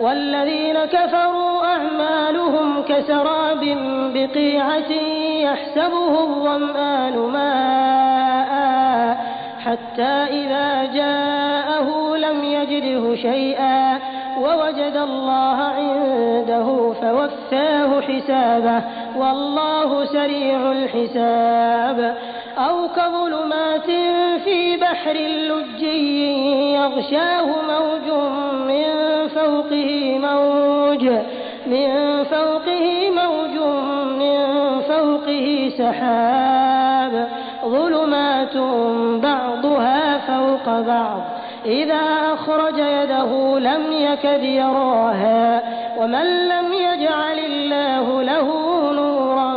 والذين كفروا أعمالهم كسراب بقيعة يحسبه الظمآن ماء حتى إذا جاءه لم يجده شيئا ووجد الله عنده فوفاه حسابه والله سريع الحساب. أو كظلمات في بحر لجي يغشاه موج من فوقه موج من فوقه موج من فوقه سحاب ظلمات بعضها فوق بعض إذا أخرج يده لم يكد يراها ومن لم يجعل الله له نورا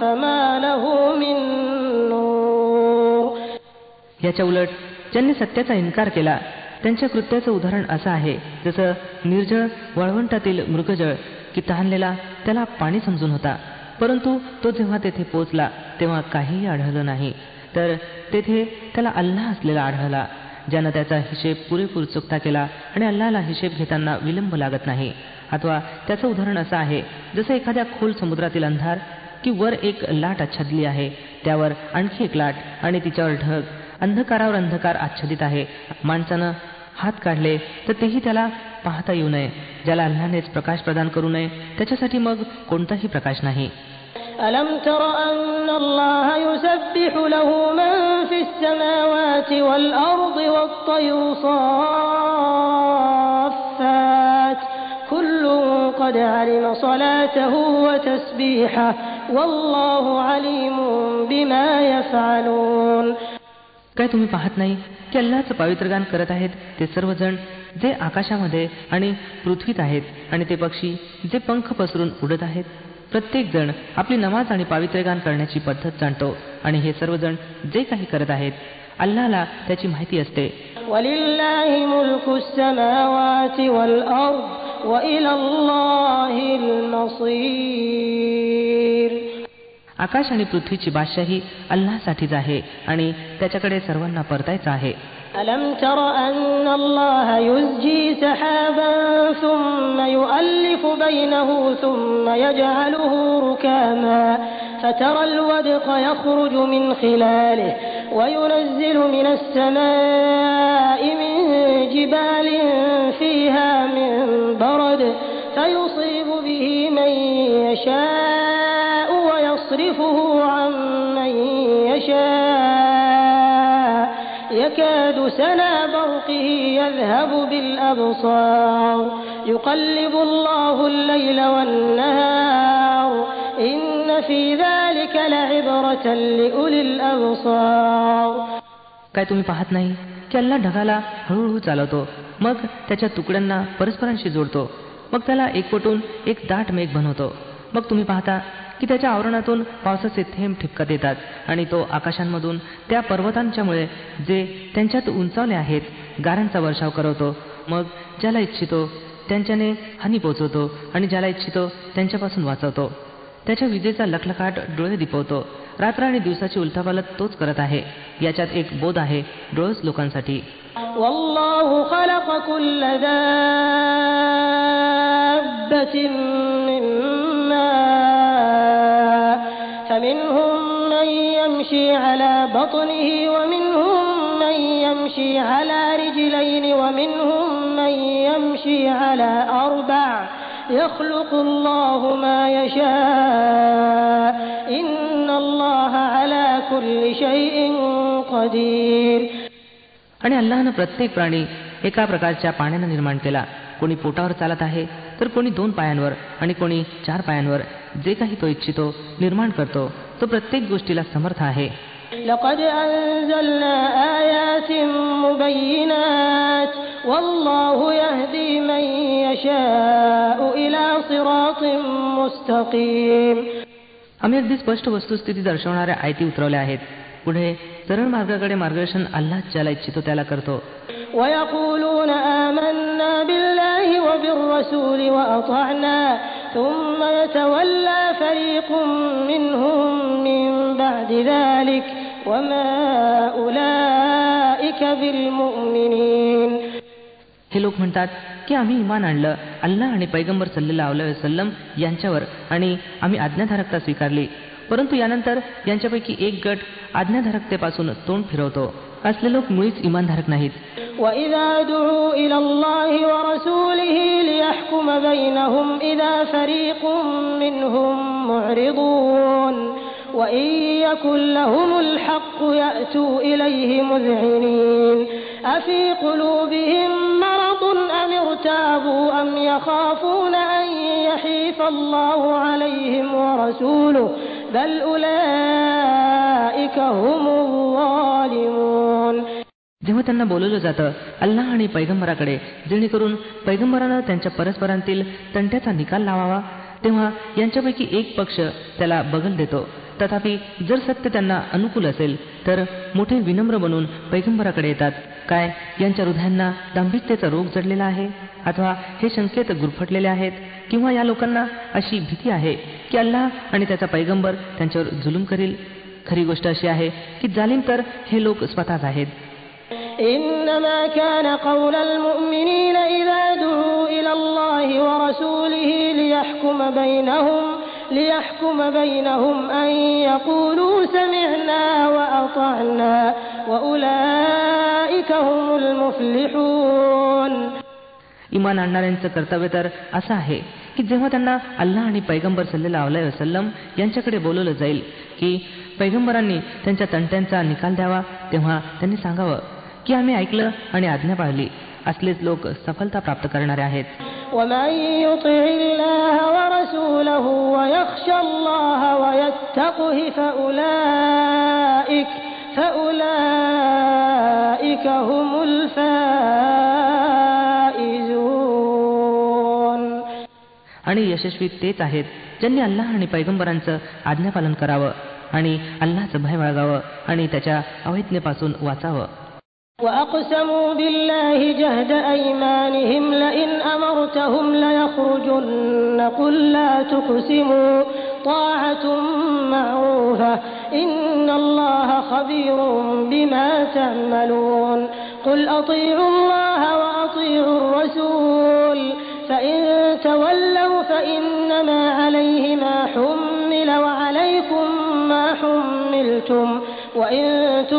فما له من نور याच्या उलट ज्यांनी सत्याचा इन्कार केला त्यांच्या कृत्याचं उदाहरण असं आहे जसं निर्जळ वाळवंटातील मृगजळ की तहानलेला त्याला पाणी समजून होता. परंतु तो जेव्हा तेथे पोचला तेव्हा काहीही आढळलं नाही. तर तेथे त्याला अल्लाह असलेला आढळला ज्यानं त्याचा हिशेब पुरेपूर चुकता केला आणि अल्लाला हिशेब घेताना विलंब लागत नाही. अथवा त्याचं उदाहरण असं आहे जसं एखाद्या खोल समुद्रातील अंधार की वर एक लाट आच्छादली आहे त्यावर आणखी एक लाट आणि तिच्यावर ढग अंधकारावर अंधकार आच्छादित आहे माणसानं हात काढले तर तेही त्याला पाहता येऊ नये ज्याला अल्लानेच प्रकाश प्रदान करू नये त्याच्यासाठी मग कोणताही प्रकाश नाही ألم تر أن الله يسبح له من في السماوات والأرض والطير صافات كل قد علم صلاته وتسبيحه والله عليم بما يفعلون काय तुम्ही पाहत नाही की अल्लाचं पावित्रगान करत आहेत ते सर्वजण जे आकाशामध्ये आणि पृथ्वीत आहेत आणि ते पक्षी जे पंख पसरून उडत आहेत प्रत्येक जण आपली नमाज आणि पावित्र्यगान करण्याची पद्धत जाणतो आणि हे सर्वजण जे काही करत आहेत अल्लाला त्याची माहिती असते ولله ملك السماوات والأرض وإلى الله المصير आकाश आणि पृथ्वीची बादशाही अल्लासाठीच आहे आणि त्याच्याकडे सर्वांना परतायचं आहे ألم تر أن الله يزجي سحابا ثم يؤلف بينه ثم يجعله ركاما فترى الودق يخرج من خلاله وينزل من السماء من جبال فيها من برد فيصيب به من يشاء ويصرفه عن من يشاء يكاد سنا برقه يذهب بالأبصار يقلب الله الليل والنهار إن في ذلك لعبرة لأولي الأبصار काय तुम्ही पाहत नाही की अल्ला ढगाला हळूहळू चालवतो मग त्याच्या तुकड्यांना परस्परांशी जोडतो मग त्याला एकवटून एक दाट मेघ बनवतो मग तुम्ही पाहता की त्याच्या आवरणातून पावसाचे थेंब ठिपकत येतात आणि तो आकाशांमधून त्या पर्वतांच्यामुळे जे त्यांच्यात उंचावले आहेत गारांचा वर्षाव करवतो. मग ज्याला इच्छितो त्यांच्याने हानी पोचवतो आणि ज्याला इच्छितो त्यांच्यापासून वाचवतो. त्याच्या विजेचा लखलखाट डोळे दिपवतो. रात्र आणि दिवसाची उलथापालत तोच करत आहे. याच्यात एक बोध आहे डोळस लोकांसाठी. يمشي على بطنه ومنهم من يمشي على رجلين ومنهم من يمشي على أربع يخلق الله ما يشاء إن الله على كل شيء قدير आणि अल्लाहनं प्रत्येक प्राणी एका प्रकारच्या पाण्यानं निर्माण केला कोणी पोटावर चालत आहे तर कोणी दोन पायांवर आणि कोणी चार पायांवर जे काही तो इच्छितो निर्माण करतो तो प्रत्येक गोष्टीला समर्थ आहे لقد أنزلنا آيات مبينات والله يهدي من يشاء إلى صراط مستقيم आम्ही अगदी स्पष्ट वस्तुस्थिती दर्शवणाऱ्या आयती उतरवल्या आहेत पुढे सरळ मार्गाकडे मार्गदर्शन अल्लाह ज्याला इच्छितो त्याला करतो ويقولون آمنا بالله وبالرسول وأطعنا ثم يتولى فريق منهم من بعد ذلك وما أولئك بالمؤمنين हे लोक म्हणतात की आम्ही इमान आणलं अल्लाह आणि पैगंबर सल्लेला वसल्लम यांच्यावर आणि आम्ही आज्ञाधारकता स्वीकारली परंतु यानंतर यांच्यापैकी एक गट आज्ञाधारकतेपासून तोंड फिरवतो असले लोक मुळीच इमानधारक नाहीत وإذا دعوا إلى الله ورسوله ليحكم بينهم إذا فريق منهم معرضون وإن يكن لهم الحق يأتوا إليه مذعنين أفي قلوبهم مرض أم ارتابوا أم يخافون أن يحيف الله عليهم ورسوله بل أولئك هم الظالمون जेव्हा त्यांना बोलवलं जातं अल्लाह आणि पैगंबराकडे जेणेकरून पैगंबरानं त्यांच्या परस्परांतील तंट्याचा निकाल लावावा तेव्हा यांच्यापैकी एक पक्ष त्याला बगल देतो तथापि जर सत्य त्यांना अनुकूल असेल तर मोठे विनम्र बनून पैगंबराकडे येतात काय यांच्या हृदयांना दांभिकतेचा रोग जडलेला आहे अथवा हे संकेत गुरफटलेले आहेत किंवा या लोकांना अशी भीती आहे की अल्लाह आणि त्याचा पैगंबर त्यांच्यावर जुलूम करील खरी गोष्ट अशी आहे की जालिम तर हे लोक स्वतःच आहेत إنما كان قول المؤمنين إذا دعوا إلى الله ورسوله ليحكم بينهم ليحكم بينهم أن يقولوا سمعنا وأطعنا وأولئك هم المفلحون इमान आणणाऱ्यांचं कर्तव्य तर असं आहे की जेव्हा त्यांना अल्लाह आणि पैगंबर सल्लेला अलाय वसलम यांच्याकडे बोलवलं जाईल की पैगंबरांनी त्यांच्या तंट्यांचा निकाल द्यावा तेव्हा त्यांनी सांगावं की आम्ही ऐकलं आणि आज्ञा पाळली असलेच लोक सफलता प्राप्त करणारे आहेत ومن يطع الله ورسوله ويخشى الله ويتقه فأولئك فأولئك هم الفائزون आणि यशस्वी तेच आहेत ज्यांनी अल्लाह आणि पैगंबरांचं आज्ञापालन करावं आणि अल्लाचं भय बाळगावं आणि त्याच्या अवैज्ञेपासून वाचावं وأقسموا بالله جهد أيمانهم لئن أمرتهم ليخرجن قل لا تقسموا طاعة معروفة إن الله خبير بما تعملون قل أطيعوا الله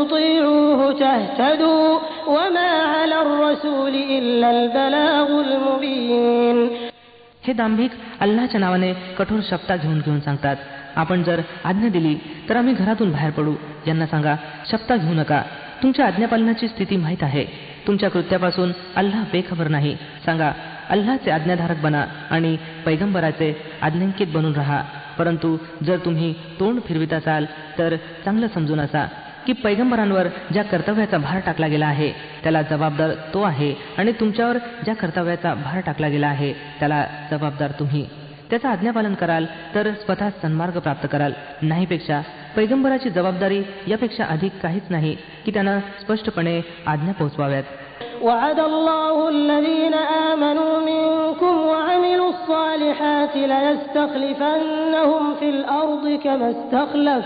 تطيعوه تهتدوا وما على الرسول إلا البلاغ المبين हे दांभिक अल्लाच्या नावाने कठोर शब्दा घेऊन घेऊन सांगतात आपण जर आज्ञा दिली तर आम्ही घरातून बाहेर पडू यांना सांगा शब्दा घेऊ नका तुमच्या आज्ञापालनाची स्थिती माहीत आहे तुमच्या कृत्यापासून अल्लाह बेखबर नाही सांगा अल्लाचे आज्ञाधारक बना आणि पैगंबराचे आज्ञांकित बनून राहा परंतु जर तुम्ही तोंड फिरवित असाल तर चांगलं समजून असा की पैगंबरांवर ज्या कर्तव्याचा भार टाकला गेला आहे त्याला जबाबदार तो आहे आणि तुमच्यावर ज्या कर्तव्याचा भार टाकला गेला आहे त्याला जबाबदार तुम्ही त्याचं आज्ञापालन कराल तर स्वतः सन्मार्ग प्राप्त कराल नाहीपेक्षा पैगंबराची जबाबदारी यापेक्षा अधिक काहीच नाही की त्यांना स्पष्टपणे आज्ञा पोहोचवाव्यात وعد الله الذين آمنوا منكم وعملوا الصالحات ليستخلفنهم في الأرض كما استخلف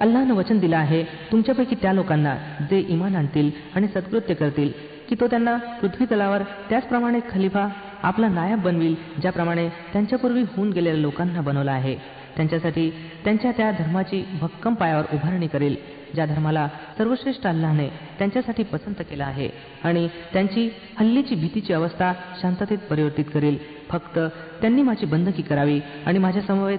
अल्लानं वचन दिलं आहे तुमच्यापैकी त्या लोकांना जे इमान आणतील आणि सत्कृत्य करतील की तो त्यांना पृथ्वी तलावर त्याचप्रमाणे खलिफा आपला नायब बनविल ज्याप्रमाणे त्यांच्यापूर्वी होऊन गेलेल्या लोकांना बनवला आहे. त्यांच्यासाठी त्यांच्या त्या धर्माची भक्कम पायावर उभारणी करेल ज्या धर्माला सर्वश्रेष्ठ अल्लाने त्यांच्यासाठी पसंत केला आहे. आणि त्यांची हल्लीची भीतीची अवस्था शांततेत परिवर्तित करेल. फक्त त्यांनी माझी बंदकी करावी आणि माझ्या समवेत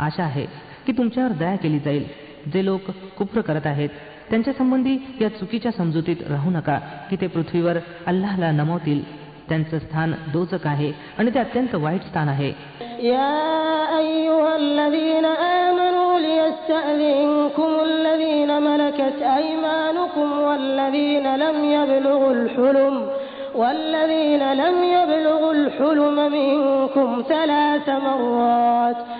आशा आहे की तुमच्यावर दया केली जाईल जे लोक कुप्र करत आहेत त्यांच्या संबंधी या चुकीच्या समजुतीत राहू नका की ते पृथ्वीवर अल्लाहला नमवतील त्यांचं स्थान दोचक आहे आणि ते अत्यंत वाईट स्थान आहे والذين لم يبلغوا الحلم منكم ثلاث مرات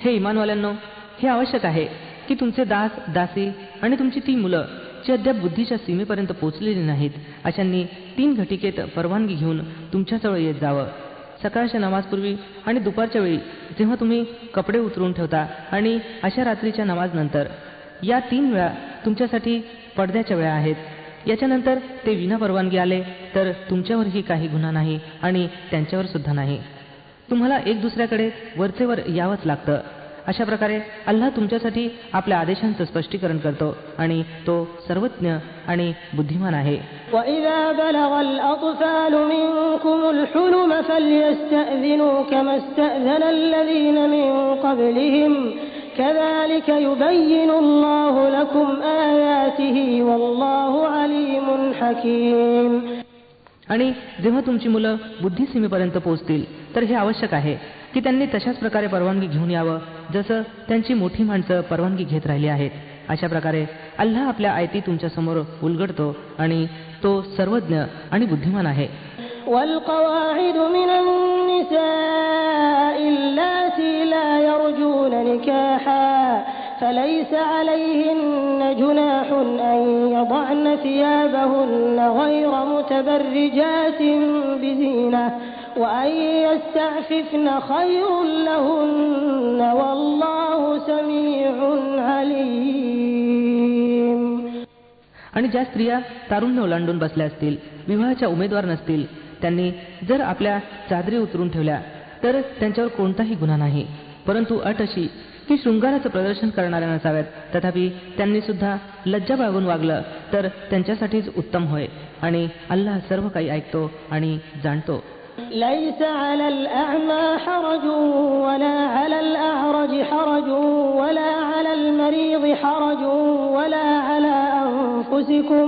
हे इमानवाल्यांनो हे आवश्यक आहे की तुमचे दास दासी आणि तुमची ती मुलं जी अद्याप बुद्धीच्या सीमेपर्यंत पोहोचलेली नाहीत अशांनी तीन घटिकेत परवानगी घेऊन तुमच्याजवळ येत जावं. सकाळच्या नमाजपूर्वी आणि दुपारच्या वेळी जेव्हा तुम्ही कपडे उतरून ठेवता आणि अशा रात्रीच्या नमाज नंतर या तीन वेळा तुमच्यासाठी पडद्याच्या वेळा आहेत. याच्यानंतर ते विना परवानगी आले तर तुमच्यावरही काही गुन्हा नाही आणि त्यांच्यावर सुद्धा नाही. तुम्हाला एक दुसऱ्याकडे वरचेवर यावंच लागतं. अशा प्रकारे अल्लाह तुमच्यासाठी आपल्या आदेशांचं स्पष्टीकरण करतो आणि तो सर्वज्ञ आणि बुद्धिमान आहे. كذلك يبين الله لكم آياته والله عليم حكيم आणि जेव्हा तुमची मुलं बुद्धिसीमेपर्यंत पोहोचतील तर हे आवश्यक आहे की त्यांनी तशाच प्रकारे परवानगी घेऊन यावं जसं त्यांची मोठी माणसं परवानगी घेत राहिली आहेत अशा प्रकारे अल्लाह आपल्या आयती तुमच्या समोर उलगडतो आणि तो सर्वज्ञ आणि बुद्धिमान आहे والقواعد من النساء اللاتي لا يرجون نكاحا فليس عليهن جناح أن يضعن ثيابهن غير متبرجات بزينة وأن يستعففن خير لهن والله سميع عليم आणि ज्या स्त्रिया तारुण्य ओलांडून बसल्या असतील विवाहाच्या उमेदवार नसतील त्यांनी जर आपल्या चादरी उतरून ठेवल्या तर त्यांच्यावर कोणताही गुन्हा नाही परंतु अट अशी की शृंगाराचं प्रदर्शन करणाऱ्या नसाव्यात तथापि त्यांनी सुद्धा लज्जा बाळगून वागलं तर त्यांच्यासाठीच उत्तम होय आणि अल्लाह सर्व काही ऐकतो आणि जाणतो ليس على الأعمى حرج ولا على الأعرج حرج ولا على المريض حرج ولا على أنفسكم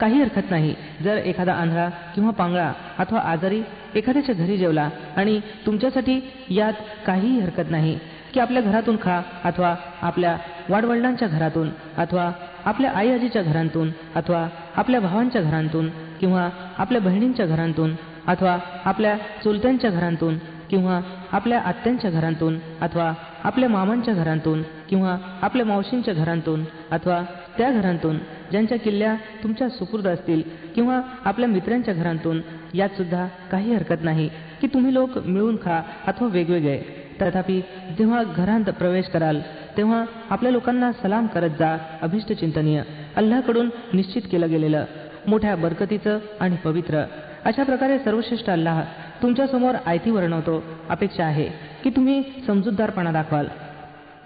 काही हरकत नाही. जर एखादा आंधळा किंवा पांगळा अथवा आजारी एखाद्याच्या घरी जेवला आणि तुमच्यासाठी यात काहीही हरकत नाही की आपल्या घरातून खा अथवा आपल्या वाडवडिलांच्या घरातून अथवा आपल्या आई आजीच्या घरांतून अथवा आपल्या भावांच्या घरांतून किंवा आपल्या बहिणींच्या घरांतून अथवा आपल्या चुलत्यांच्या घरांतून किंवा आपल्या आत्यांच्या घरांतून अथवा आपल्या मामांच्या घरांतून किंवा आपल्या मावशींच्या घरांतून अथवा त्या घरांतून ज्यांच्या किल्ल्या तुमच्या सुपूर्द असतील किंवा आपल्या मित्रांच्या घरांतून यात सुद्धा काही हरकत नाही की तुम्ही लोक मिळून खा अथवा वेगवेगळे. तथापि जेव्हा घरांत प्रवेश कराल तेव्हा आपल्या लोकांना सलाम करत जा अभिष्ट चिंतनीय. अल्लाकडून निश्चित केलं गेलेलं मोठ्या बरकतीचं आणि पवित्र. अशा प्रकारे सर्वश्रेष्ठ अल्लाह तुमच्यासमोर आयती वर्णवतो अपेक्षा आहे की तुम्ही समजूतदारपणा दाखवाल.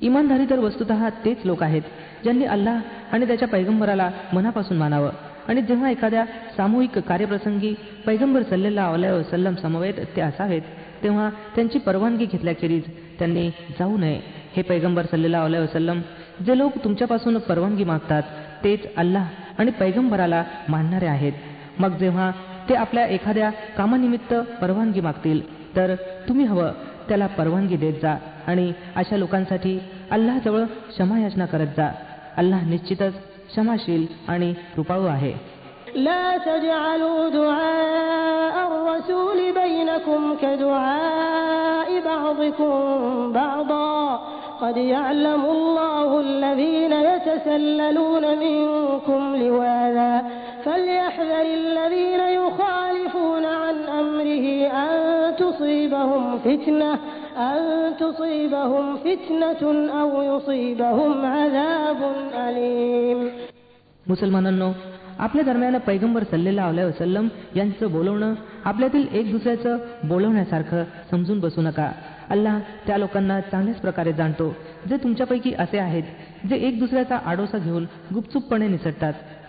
इमानधारी तर वस्तुत तेच लोक आहेत ज्यांनी अल्लाह आणि त्याच्या पैगंबराला मनापासून मानावं. आणि जेव्हा एखाद्या सामूहिक कार्यप्रसंगी पैगंबर सल्लेला सल्लम समवेत ते असावेत तेव्हा त्यांची परवानगी घेतल्याखेरीज त्यांनी जाऊ नये. हे पैगंबर सल्लेला वसलम जे लोक तुमच्यापासून परवानगी मागतात तेच अल्लाह आणि पैगंबराला मानणारे आहेत. मग जेव्हा ते आपल्या एखाद्या कामानिमित्त परवानगी मागतील तर तुम्ही हवं त्याला परवानगी देत जा आणि अशा लोकांसाठी अल्लाजवळ क्षमायाचना करत जा अल्लाह निश्चितच क्षमाशील आणि कृपाळू आहे لا تجعلوا دعاء الرسول بينكم كدعاء بعضكم بعضا قد يعلم الله الذين يتسللون منكم لواذا فليحذر الذين يخالفون عن أمره أن تصيبهم فتنة أن تصيبهم فتنة أو يصيبهم عذاب أليم मुसलमानांनो आपल्या दरम्यान पैगंबर सल्लेला वसलम यांचं बोलवणं आपल्यातील एक दुसऱ्याचं बोलवण्यासारखं समजून बसू नका अल्लाह त्या लोकांना चांगल्याच प्रकारे जाणतो जे तुमच्यापैकी असे आहेत जे एक दुसऱ्याचा आडोसा घेऊन गुपचूपपणे निसटतात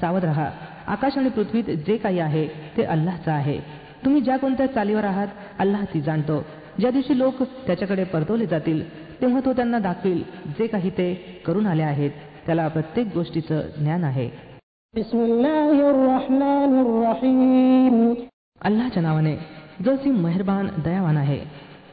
सावध रहा आकाश आणि पृथ्वीत जे काही आहे ते अल्लाहचं आहे. तुम्ही ज्या कोणत्या चालीवर आहात अल्लाह ती जाणतो. ज्या दिवशी लोक त्याच्याकडे परतवले जातील तेव्हा तो त्यांना दाखवील जे काही ते करून आले आहेत त्याला प्रत्येक गोष्टीचं ज्ञान आहे. अल्लाच्या नावाने जो सी मेहरबान दयावान आहे.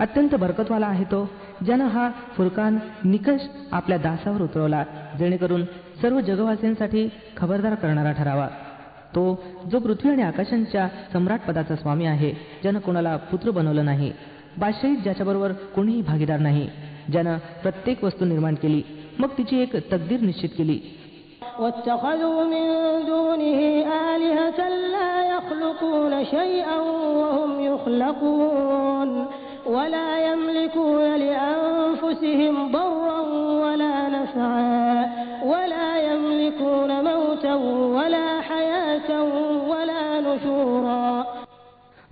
अत्यंत बरकतवाला आहे तो ज्यानं हा फुरकान निकष आपल्या दासावर उतरवला जेणेकरून सर्व जगवासियांसाठी खबरदार करणारा ठरावा तो जो पृथ्वी आणि आकाशांच्या सम्राट पदाचा स्वामी आहे ज्यानं कोणाला पुत्र बनवलं नाही बादशाहीत ज्याच्याबरोबर कोणीही भागीदार नाही ज्यानं प्रत्येक वस्तू निर्माण केली मग तिची एक तकदीर निश्चित केली واتخذوا من دونه آلهة لا يخلقون شيئا وهم يخلقون ولا يملكون لأنفسهم ضرا ولا نفعا ولا يملكون موتا ولا حياة ولا نشورا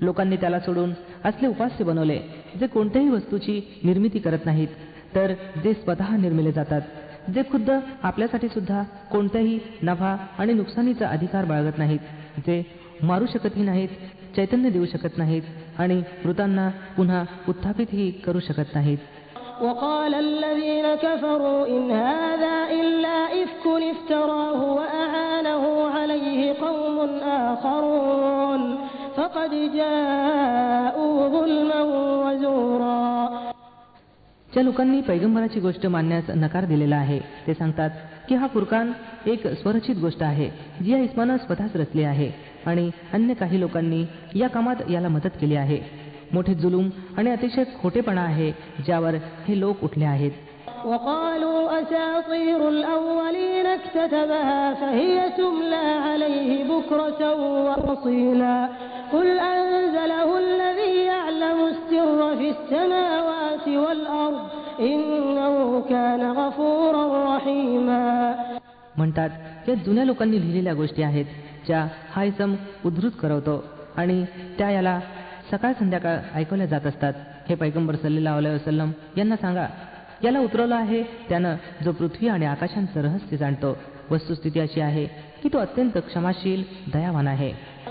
लोकांनी त्याला सोडून असले उपास्य बनवले जे कोणत्याही वस्तूची निर्मिती करत नाहीत तर जे स्वतः निर्मिले जातात जे खुद्द आपल्यासाठी सुद्धा कोणत्याही नफा आणि नुकसानीचा अधिकार बाळगत नाहीत जे मारू शकतही नाहीत चैतन्य देऊ शकत नाहीत आणि मृतांना पुन्हा उत्थापितही करू शकत नाहीत وقال الذين كفروا إن هذا إلا إفك افتراه وأعانه عليه قوم آخرون فقد جاءوا ظلما وزورا ज्या लोकांनी पैगंबराची गोष्ट मानण्यास नकार दिलेला आहे ते सांगतात की हा फुरकान एक स्वरचित गोष्ट आहे जी या इस्मानं स्वतःच रचली आहे आणि अन्य काही लोकांनी या कामात याला मदत केली आहे मोठे जुलूम आणि अतिशय खोटेपणा आहे ज्यावर हे लोक उठले आहेत وقالوا أساطير الأولين اكتتبها فهي تملى عليه بكرة وأصيلا قل أنزله الذي يعلم السر في السماوات म्हणतात या जुन्या लोकांनी लिहिलेल्या गोष्टी आहेत ज्या हा इसम उद्धृत करवतो आणि त्या याला सकाळ संध्याकाळ ऐकवल्या जात असतात. हे पैगंबर सल्लेला वसलम यांना सांगा याला उतरवलं आहे त्यानं जो पृथ्वी आणि आकाशांचं रहस्य जाणतो. वस्तुस्थिती अशी आहे की तो अत्यंत क्षमाशील दयावान आहे.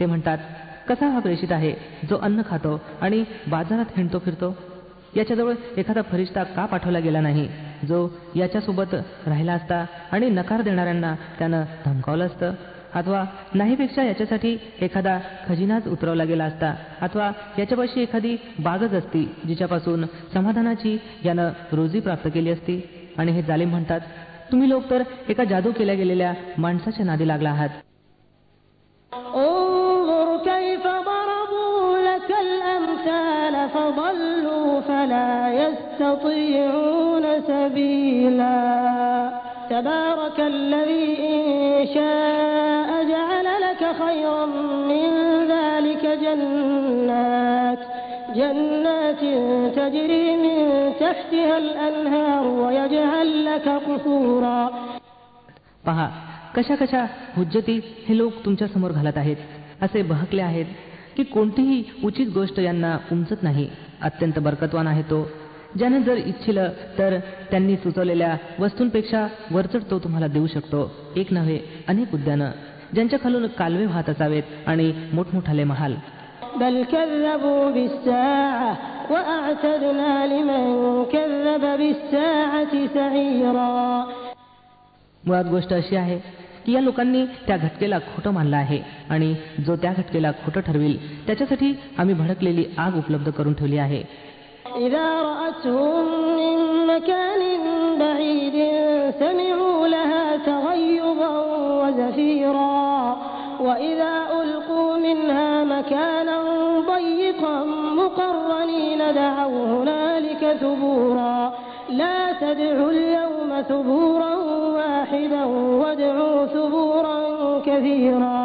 ते म्हणतात कसा हा प्रेषित आहे जो अन्न खातो आणि बाजारात हिंडतो फिरतो? याच्याजवळ एखादा फरिश्ता का पाठवला गेला नाही जो याच्यासोबत राहिला असता आणि नकार देणाऱ्यांना त्यानं धमकावलं असतं? अथवा नाहीपेक्षा याच्यासाठी एखादा खजिनाच उतरवला गेला असता? अथवा याच्यापाशी एखादी बागच असती जिच्यापासून समाधानाची यानं रोजी प्राप्त केली असती? आणि हे जालिम म्हणतात तुम्ही लोक तर एका जादू केल्या गेलेल्या माणसाच्या नादी लागला आहात. فضلوا فلا يستطيعون سبيلا تبارك الذي إن شاء جعل لك خيرا من ذلك جنات جنات تجري من تحتها الأنهار ويجعل لك قصورا पहा कशा कशा हुज्जती हे लोक तुमच्या समोर घालत आहेत असे बहकले आहेत की कोणतीही उचित गोष्ट यांना उमजत नाही अत्यंत बरकतवान आहे तो ज्याने जर इच्छिलं तर त्यांनी सुचवलेल्या वस्तूंपेक्षा वरचढ तो तुम्हाला देऊ शकतो एक नव्हे अनेक उद्यानं ज्यांच्या खालून कालवे वाहत असावेत आणि मोठमोठाले महाल بل كذبوا بالساعة وأعتدنا لمن كذب بالساعة سعيرا मुळात गोष्ट अशी आहे की या लोकांनी त्या घटकेला खोटं मानलं आहे आणि जो त्या घटकेला खोटं ठरविल त्याच्यासाठी आम्ही भडकलेली आग उपलब्ध करून ठेवली आहे إذا رأتهم من مكان بعيد سمعوا لها تغيظا وزفيرا وإذا ألقوا منها مكانا ضيقا مقرنين دعوا هنالك ثبورا لا تدعوا اليوم ثبورا واحدا وادعوا ثبورا كثيرا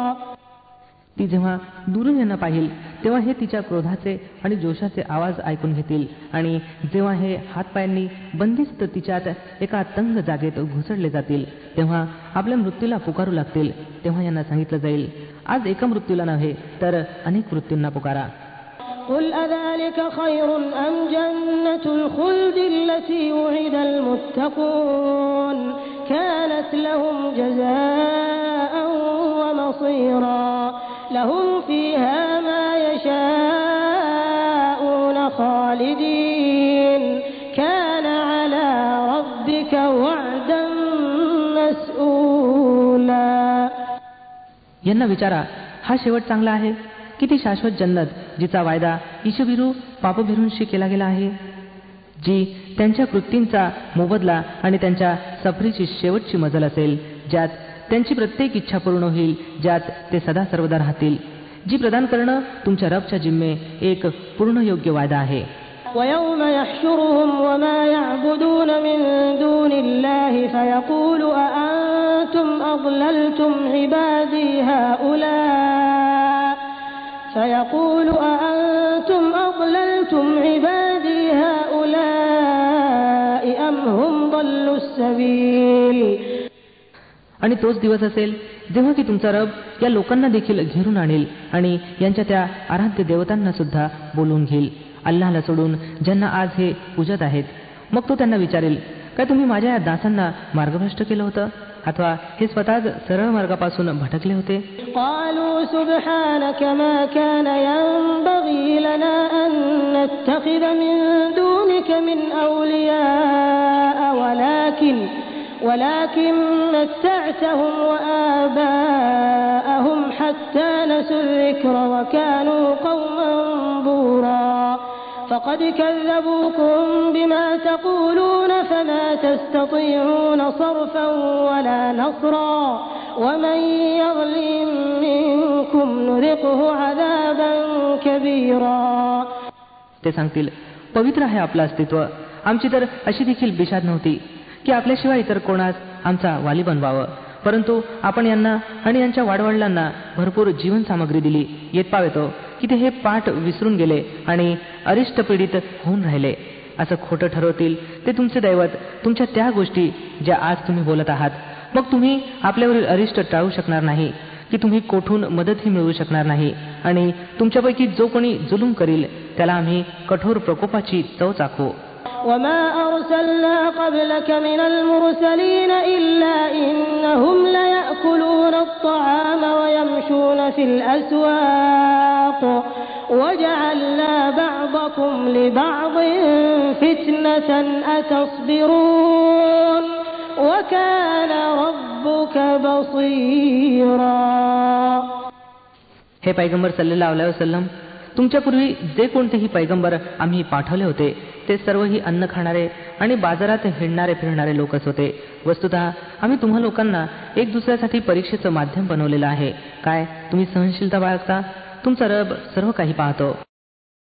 ती जेव्हा दुरून यांना पाहिल तेव्हा हे तिच्या क्रोधाचे आणि जोशाचे आवाज ऐकून घेतील आणि जेव्हा हे हातपायांनी बंदिस्त तिच्यात एका तंग जागेत घुसडले जातील तेव्हा आपल्या मृत्यूला पुकारू लागतील तेव्हा यांना सांगितलं जाईल आज एका मृत्यूला नव्हे तर अनेक मृत्यूंना पुकारा قل أذلك خير أم جنة الخلد التي وعد المتقون كانت لهم جزاء ومصيرا لهم فيها ما يشاءون خالدين كان على ربك وعدا مسؤولا यांना विचारा हा शेवट चांगला आहे की ती शाश्वत जन्नत जिचा वायदा ईशभिरू पापभिरूंशी केला गेला आहे जी त्यांच्या कृतींचा मोबदला आणि त्यांच्या सफरीची शेवटची मजल असेल ज्यात त्यांची प्रत्येक इच्छा पूर्ण होईल ज्यात ते सदा सर्वदा राहतील जी प्रदान करणं तुमच्या रबच्या जिम्मे एक पूर्ण योग्य वायदा आहे ويوم يحشرهم وما يعبدون من دون الله فيقول أأنتم أضللتم عبادي هؤلاء فيقول أأنتم أضللتم عبادي هم ضلوا السبيل आणि तोच दिवस असेल जेव्हा की तुमचा रब या लोकांना देखील घेरून आणेल आणि यांच्या त्या आराध्य देवतांना सुद्धा बोलवून घेईल अल्लाहला सोडून ज्यांना आज हे पूजत आहेत मग तो त्यांना विचारेल काय तुम्ही माझ्या या दासांना मार्गभ्रष्ट केलं होतं अथवा हे स्वतःच सरळ मार्गापासून भटकले होते قالوا سبحانك ما كان ينبغي لنا أن نتخذ من دونك من أولياء ولكن ولكن متعتهم وآباءهم حتى نسوا الذكر وكانوا قوما بورا وقد كذبوكم بما تقولون فما تستطيعون صرفا ولا نصرا ومن يظلم منكم نذقه عذابا كبيرا ते सांगतील पवित्र आहे आपलं अस्तित्व आमची तर अशी देखील बिशाद नव्हती की आपल्याशिवाय इतर कोणास आमचा वाली बनवावं परंतु आपण यांना आणि यांच्या वाडवडिलांना भरपूर जीवन सामग्री दिली येत पावेतो की ते हे पाठ विसरून गेले आणि अरिष्ट पीडित होऊन राहिले. असं खोटं ठरवतील ते तुमचे दैवत तुमच्या त्या गोष्टी ज्या आज तुम्ही बोलत आहात. मग तुम्ही आपल्यावरील अरिष्ट टाळू शकणार नाही की तुम्ही कोठून मदतही मिळवू शकणार नाही आणि तुमच्यापैकी जो कोणी जुलूम करील त्याला आम्ही कठोर प्रकोपाची चव चाखू. وما أرسلنا قبلك من المرسلين إلا إنهم ليأكلون الطعام ويمشون في الأسواق وجعلنا بعضكم لبعض فتنة أتصبرون وكان ربك بصيرا هي پیغمبر صلی اللہ علیہ وسلم तुमच्यापूर्वी जे कोणतेही पैगंबर आम्ही पाठवले होते ते सर्वही अन्न खाणारे आणि बाजारात हिंडणारे फिरणारे लोकच होते. वस्तुत आम्ही तुम्हा लोकांना एक दुसऱ्यासाठी परीक्षेचं माध्यम बनवलेलं आहे. काय तुम्ही सहनशीलता बाळगता? तुमचा रब सर्व काही पाहतो.